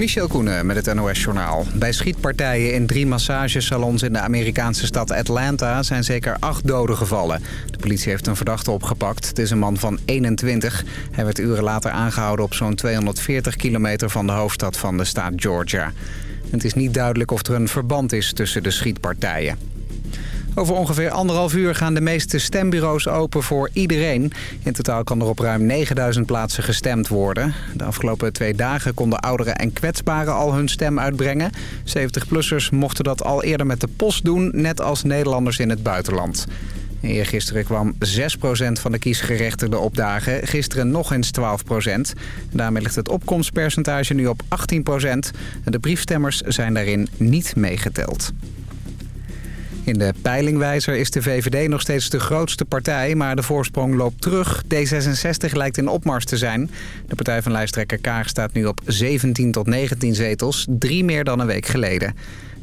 Michel Koenen met het NOS-journaal. Bij schietpartijen in drie massagesalons in de Amerikaanse stad Atlanta... zijn zeker acht doden gevallen. De politie heeft een verdachte opgepakt. Het is een man van 21. Hij werd uren later aangehouden op zo'n 240 kilometer... van de hoofdstad van de staat Georgia. Het is niet duidelijk of er een verband is tussen de schietpartijen. Over ongeveer anderhalf uur gaan de meeste stembureaus open voor iedereen. In totaal kan er op ruim 9000 plaatsen gestemd worden. De afgelopen twee dagen konden ouderen en kwetsbaren al hun stem uitbrengen. 70-plussers mochten dat al eerder met de post doen, net als Nederlanders in het buitenland. Eergisteren kwam 6% van de kiesgerechtigden opdagen. Gisteren nog eens 12%. Daarmee ligt het opkomstpercentage nu op 18%. De briefstemmers zijn daarin niet meegeteld. In de peilingwijzer is de VVD nog steeds de grootste partij, maar de voorsprong loopt terug. D66 lijkt in opmars te zijn. De partij van lijsttrekker Kaag staat nu op 17 tot 19 zetels, drie meer dan een week geleden.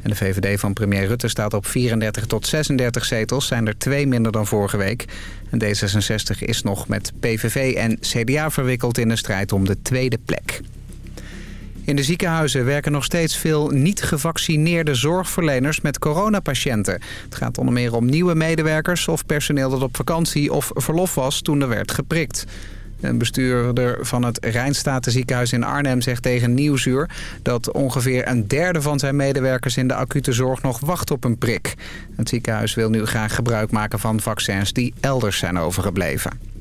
En de VVD van premier Rutte staat op 34 tot 36 zetels, zijn er twee minder dan vorige week. En D66 is nog met PVV en CDA verwikkeld in de strijd om de tweede plek. In de ziekenhuizen werken nog steeds veel niet-gevaccineerde zorgverleners met coronapatiënten. Het gaat onder meer om nieuwe medewerkers of personeel dat op vakantie of verlof was toen er werd geprikt. Een bestuurder van het Rijnstatenziekenhuis in Arnhem zegt tegen Nieuwsuur... dat ongeveer een derde van zijn medewerkers in de acute zorg nog wacht op een prik. Het ziekenhuis wil nu graag gebruik maken van vaccins die elders zijn overgebleven.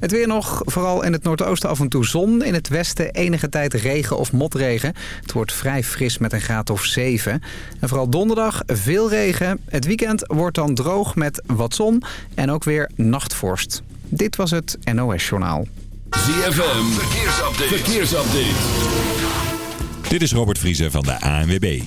Het weer nog, vooral in het noordoosten af en toe zon. In het westen enige tijd regen of motregen. Het wordt vrij fris met een graad of 7. En vooral donderdag veel regen. Het weekend wordt dan droog met wat zon en ook weer nachtvorst. Dit was het NOS Journaal. ZFM, verkeersupdate. verkeersupdate. Dit is Robert Vriezen van de ANWB.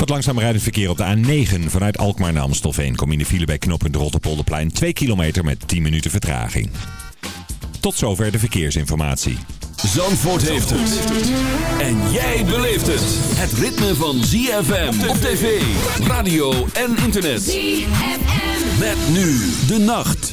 Wat langzaam rijdend verkeer op de A9 vanuit Alkmaar naar Amstelveen. Kom in de file bij knooppunt Rotterpolderplein 2 kilometer met 10 minuten vertraging. Tot zover de verkeersinformatie. Zandvoort heeft het. En jij beleeft het. Het ritme van ZFM op tv, radio en internet. ZFM. Met nu de nacht.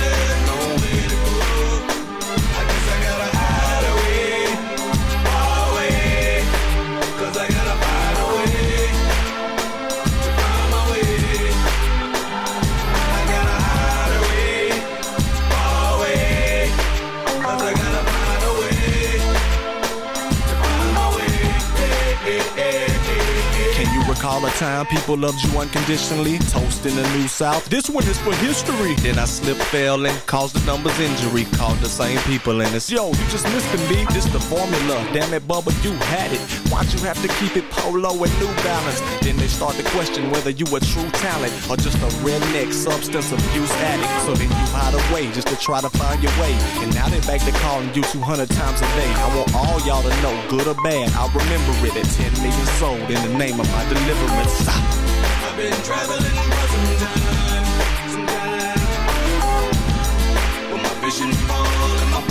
Can the time people loved you unconditionally? Toast in the New South. This one is for history. Then I slipped, fell, and caused the numbers injury. Called the same people, and it's yo, you just missed the beat. This the formula. Damn it, Bubba, you had it. Why'd you have to keep it polo and New Balance? Then they start to question whether you a true talent or just a redneck substance abuse addict. So then you hide away just to try to find your way. And now they back to calling you 200 times a day. I want all y'all to know, good or bad, I'll remember it at 10 million sold in the name of my deliverance. I've been traveling for some time, some time. With my vision full and my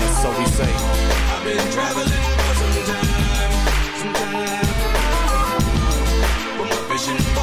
so we say. I've been traveling for some time, some time. my vision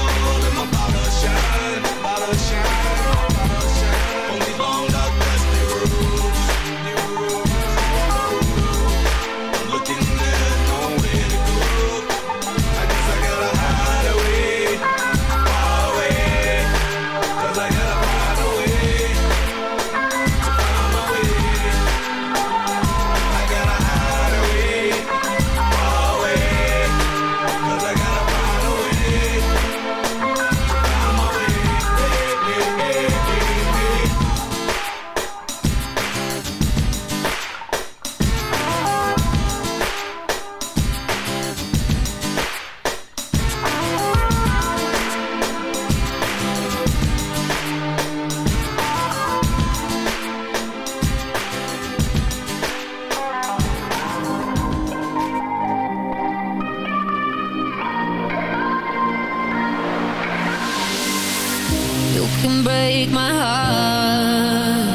You can break my heart,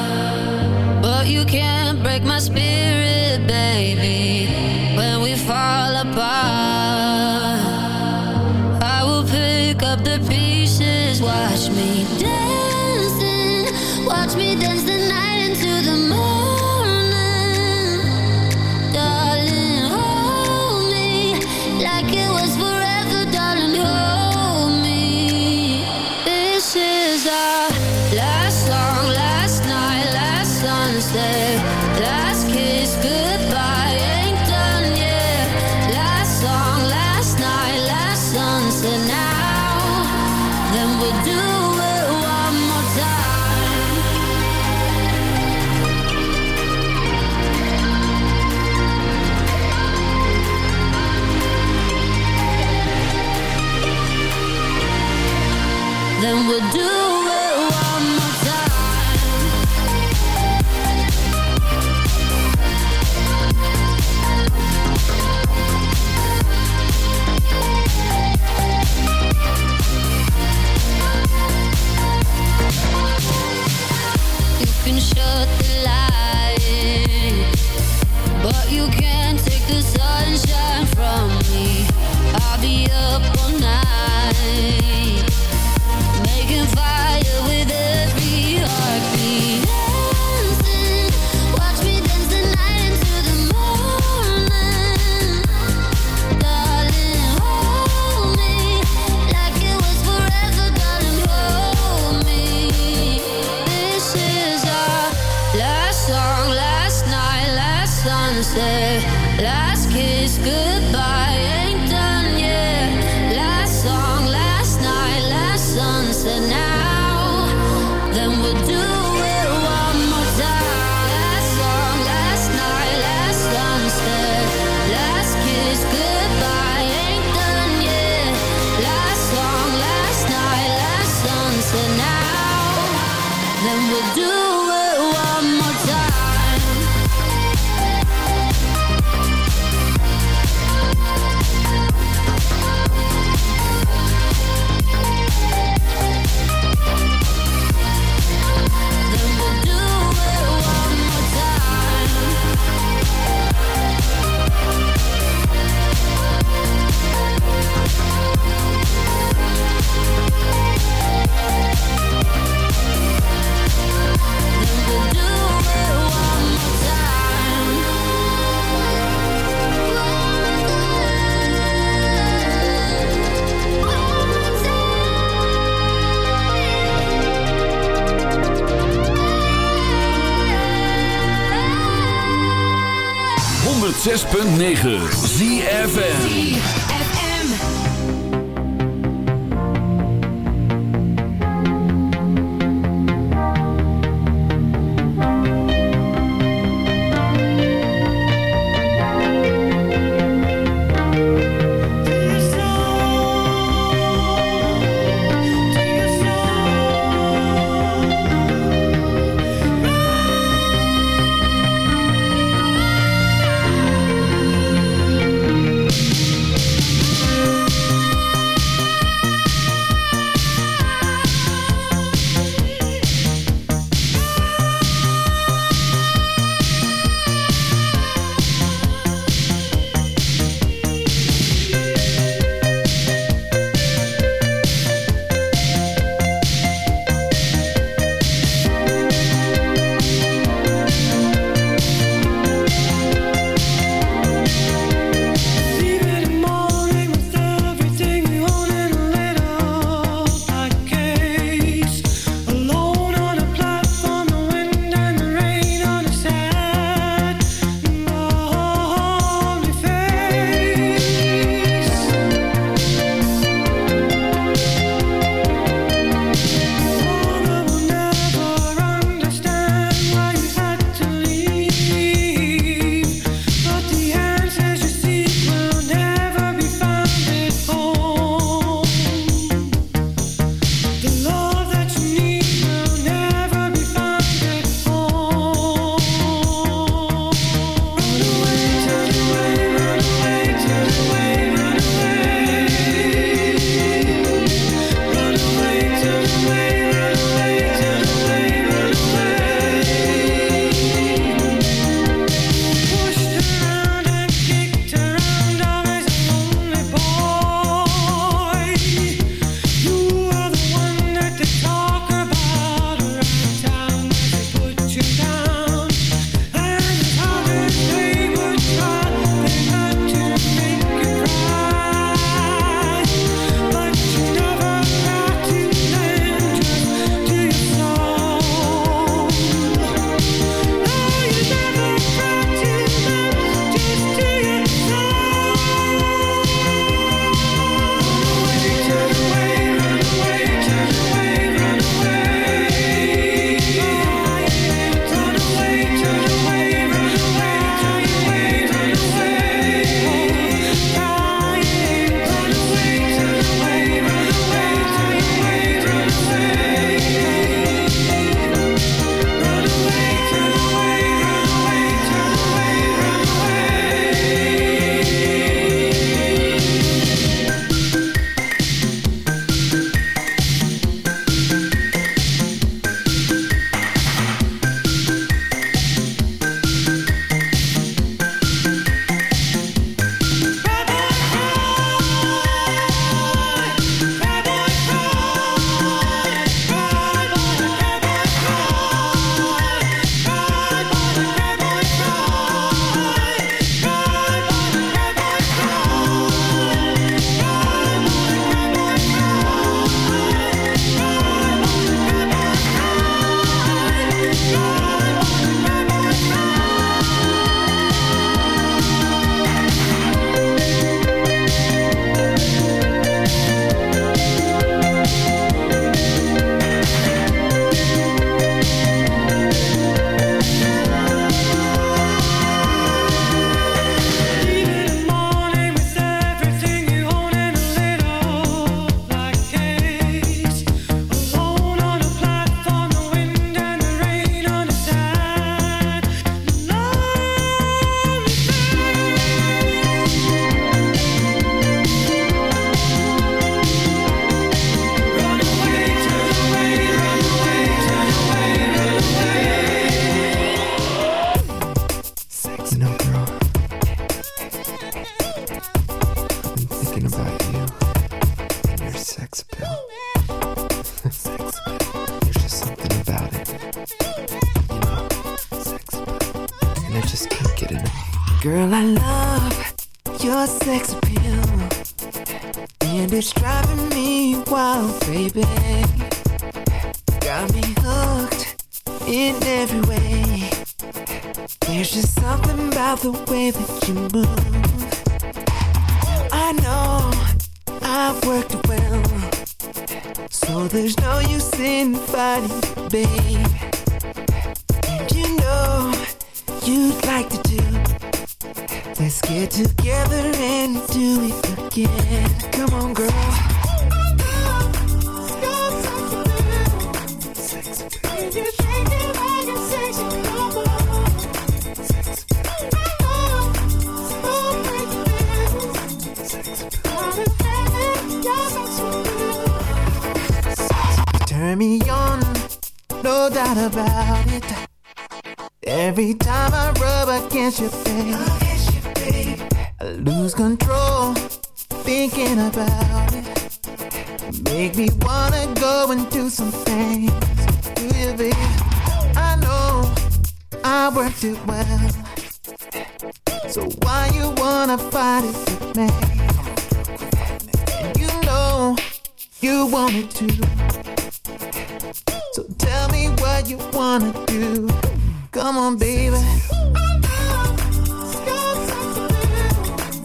but you can't break my spirit, baby. When we fall apart, I will pick up the pieces. Watch me. last kiss goodbye. 106.9 ZFN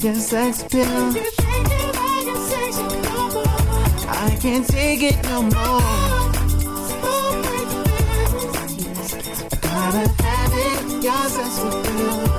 Your sex appeal. I can't take it no more. I gotta have it. Your sex appeal.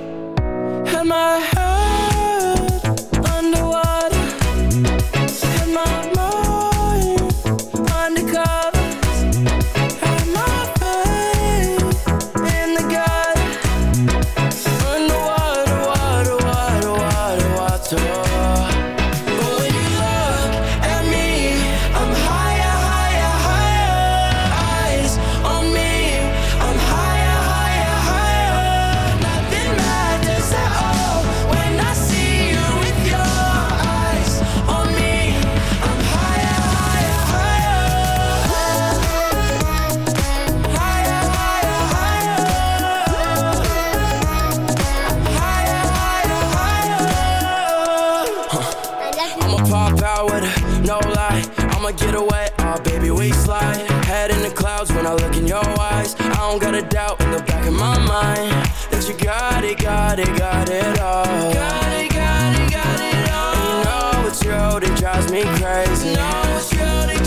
wanna get away, oh baby, we slide. Head in the clouds when I look in your eyes. I don't got a doubt in the back of my mind that you got it, got it, got it all. Got it, got it, got it all. And you know it's you that drives me crazy. You know it's you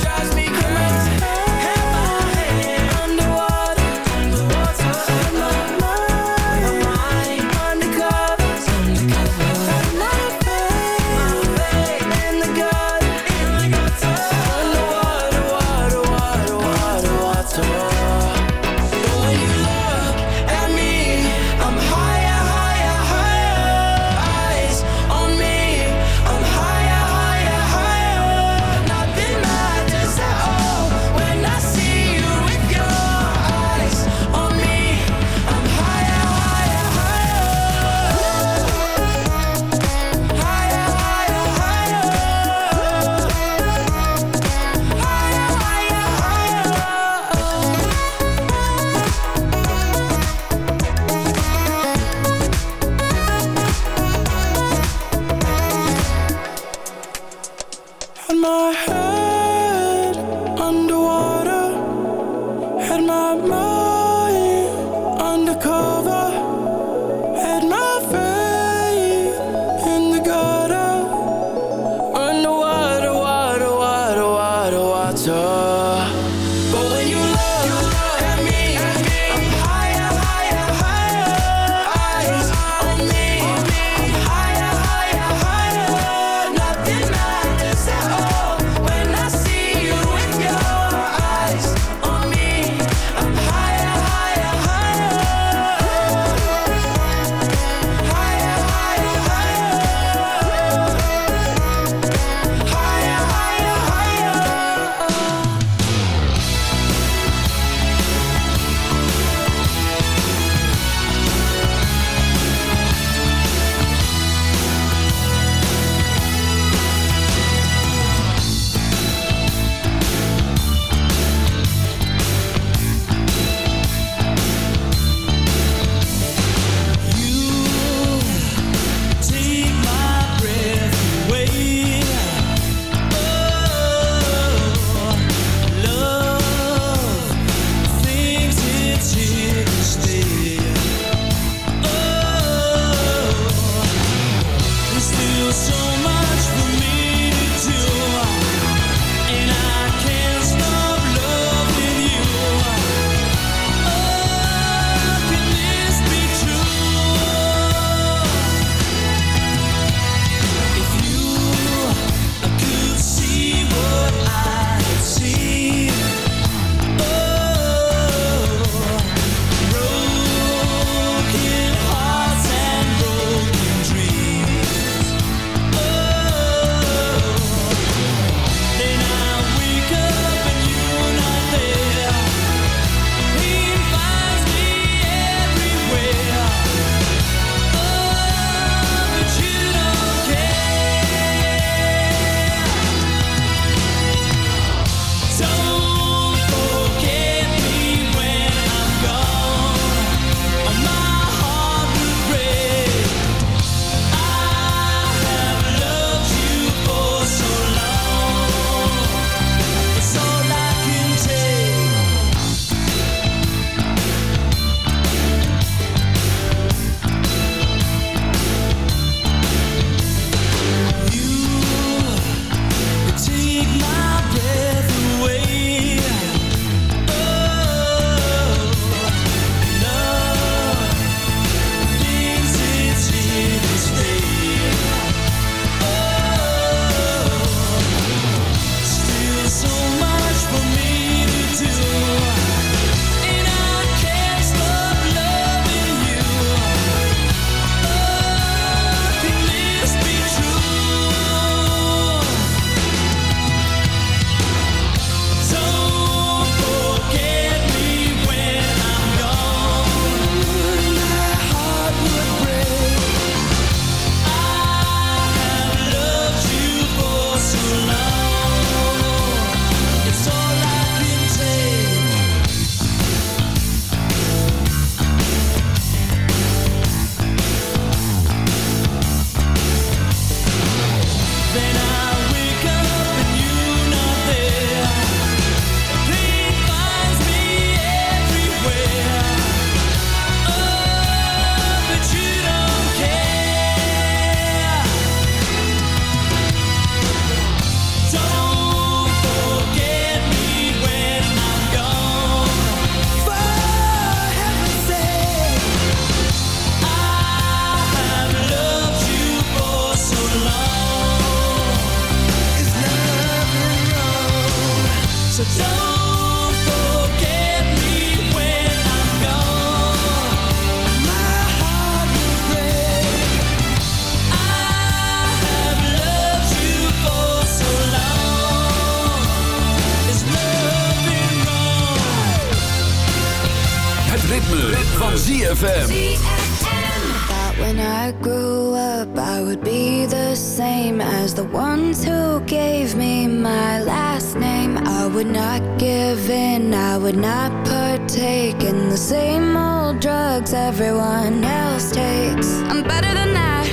drugs everyone else takes. I'm better than that,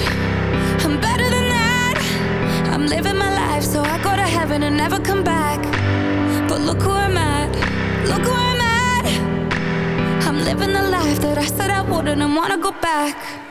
I'm better than that. I'm living my life so I go to heaven and never come back. But look who I'm at, look who I'm at. I'm living the life that I said I wouldn't and wanna go back.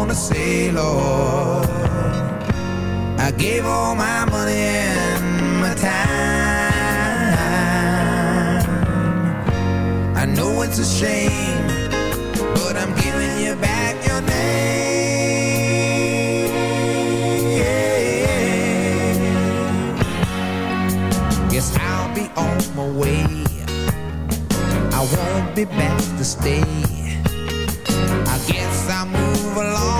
gonna say, Lord? I gave all my money and my time. I know it's a shame, but I'm giving you back your name. on my way I won't be back to stay I move along.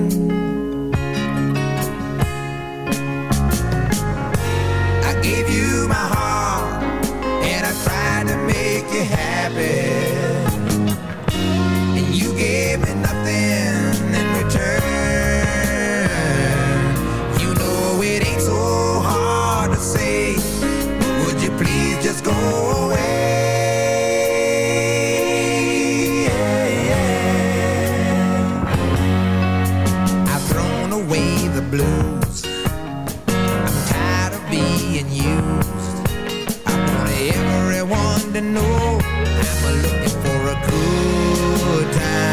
To know I'm looking for a good time.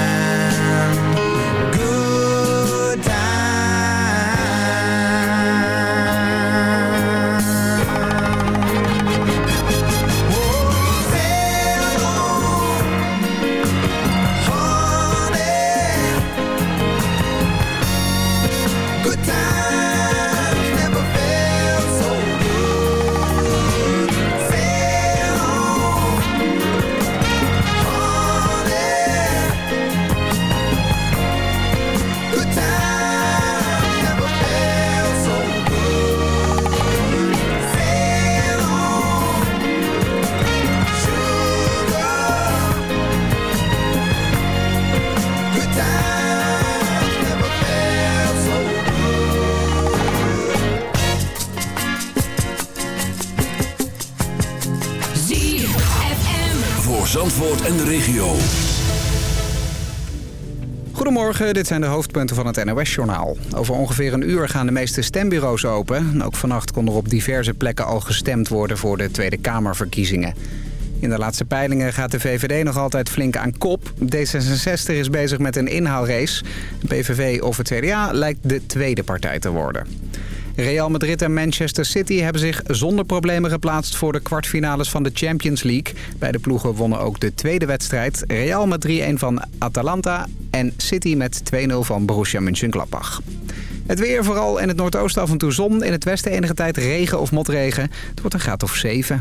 Dit zijn de hoofdpunten van het NOS-journaal. Over ongeveer een uur gaan de meeste stembureaus open. Ook vannacht kon er op diverse plekken al gestemd worden voor de Tweede Kamerverkiezingen. In de laatste peilingen gaat de VVD nog altijd flink aan kop. D66 is bezig met een inhaalrace. De PVV of het CDA lijkt de tweede partij te worden. Real Madrid en Manchester City hebben zich zonder problemen geplaatst voor de kwartfinales van de Champions League. Beide ploegen wonnen ook de tweede wedstrijd. Real met 3-1 van Atalanta en City met 2-0 van Borussia Mönchengladbach. Het weer vooral in het noordoosten af en toe zon. In het westen enige tijd regen of motregen. Het wordt een graad of 7.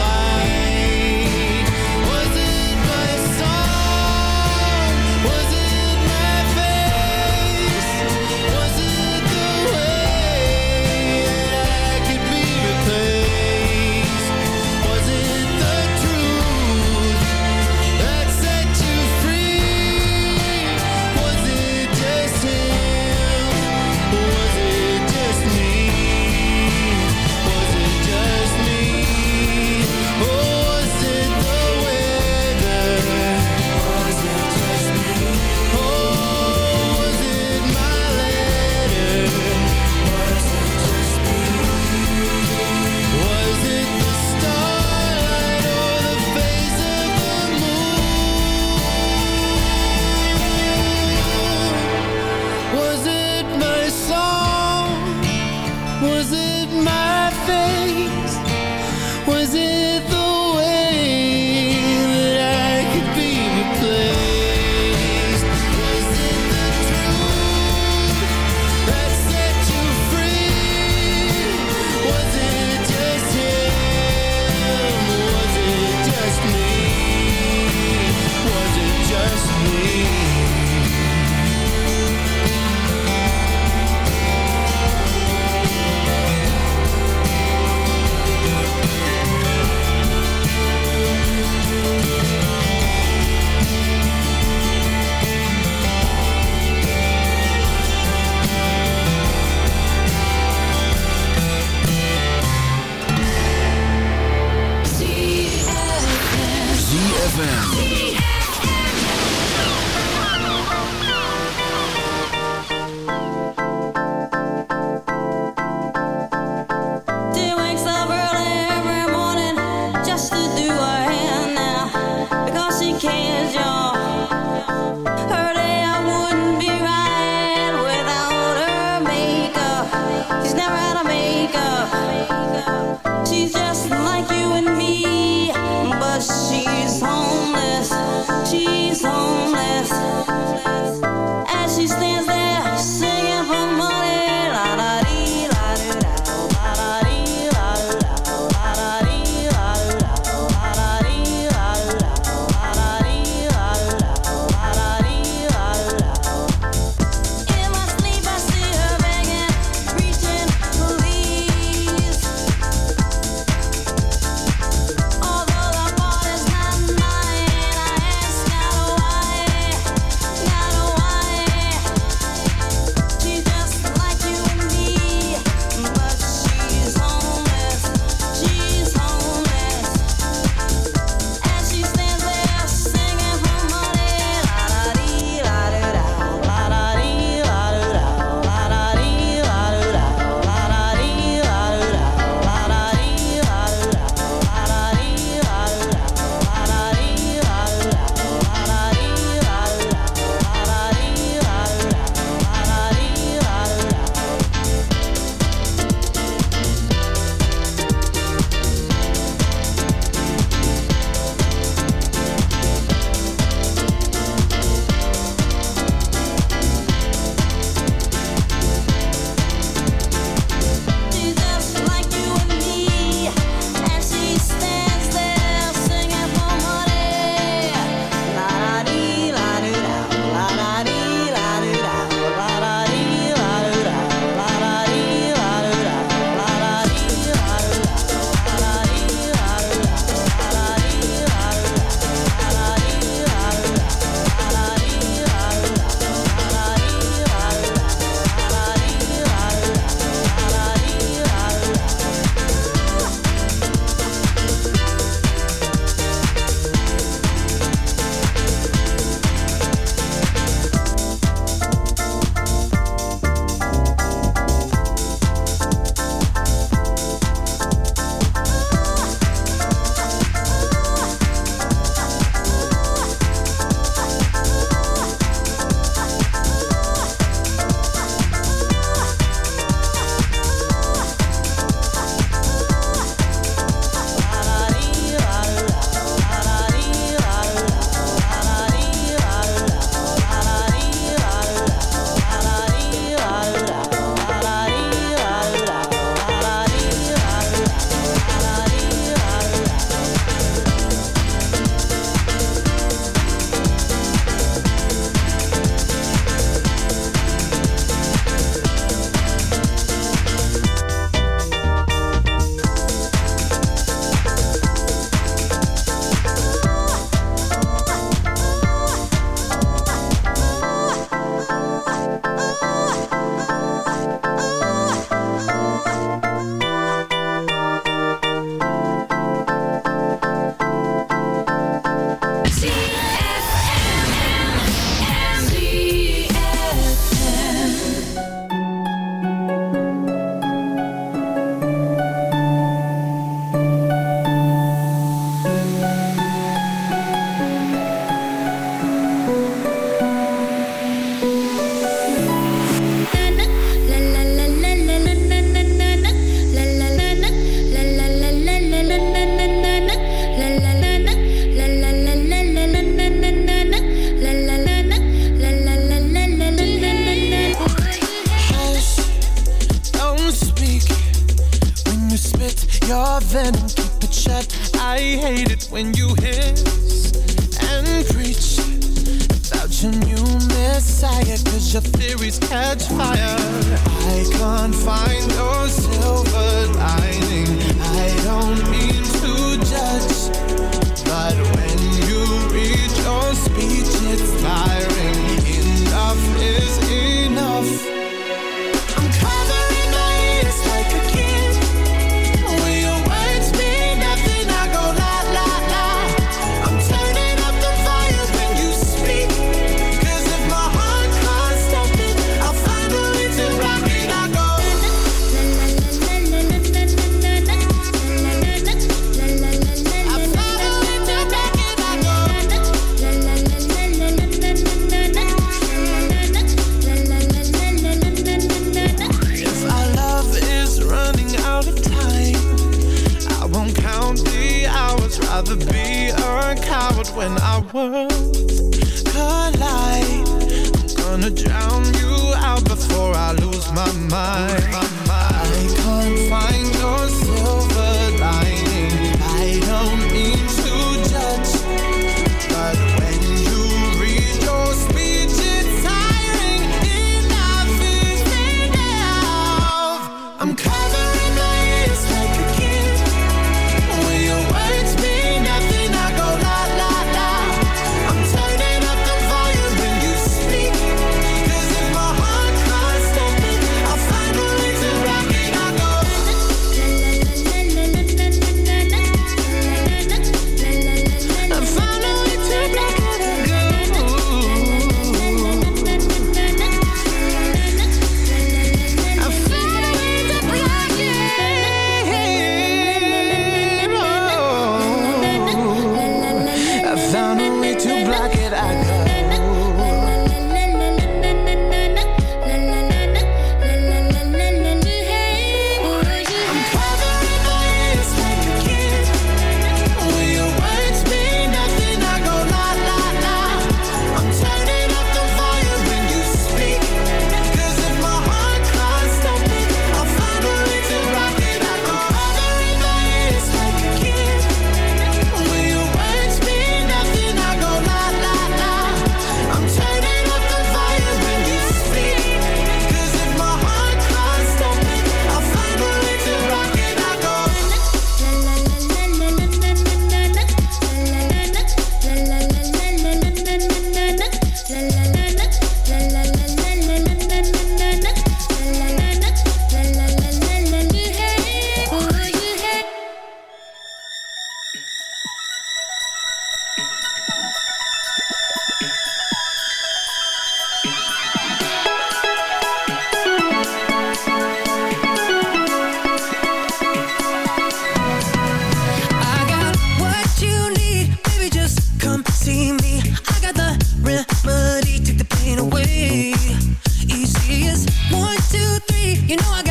You know I got